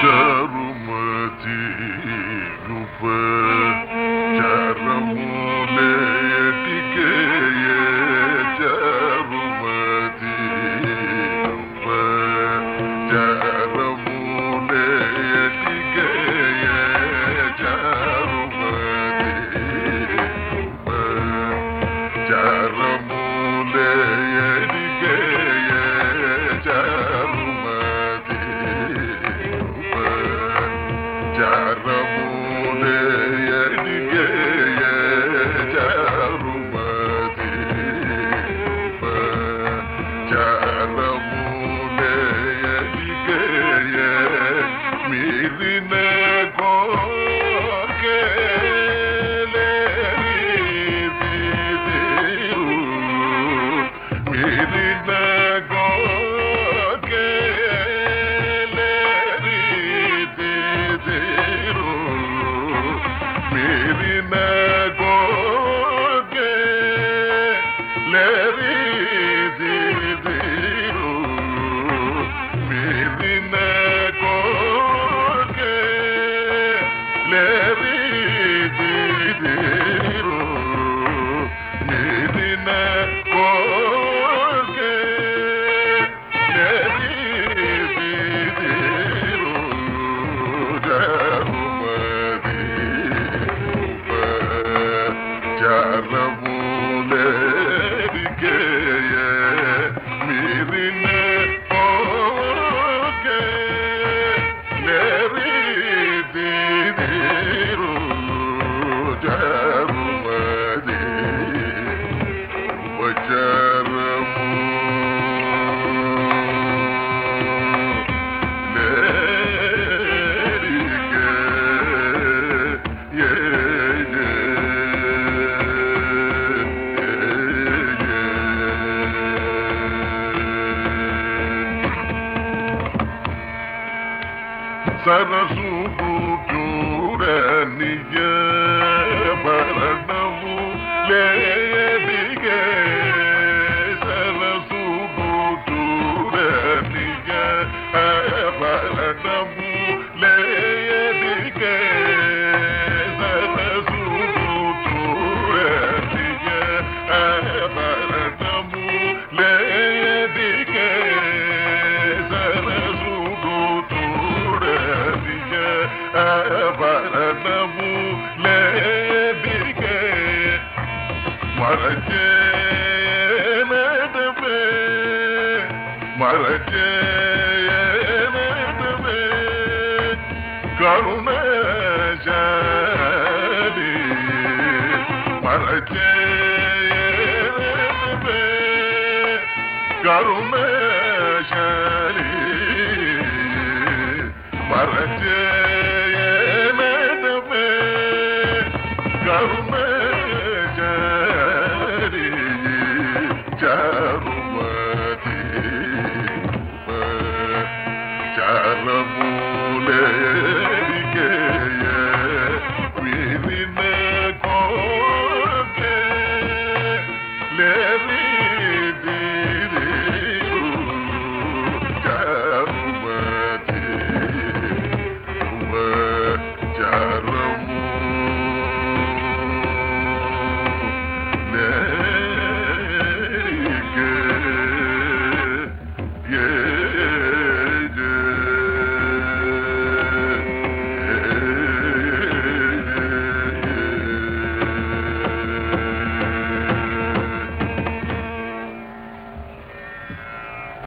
future. Me, me, me, me, me, me, me, me, me, me, me, me, me, love feathers மரச்சே நடவே மரச்சே நடவே கருணாஜாடி மரச்சே நடவே கருணாஜாடி மரச்சே they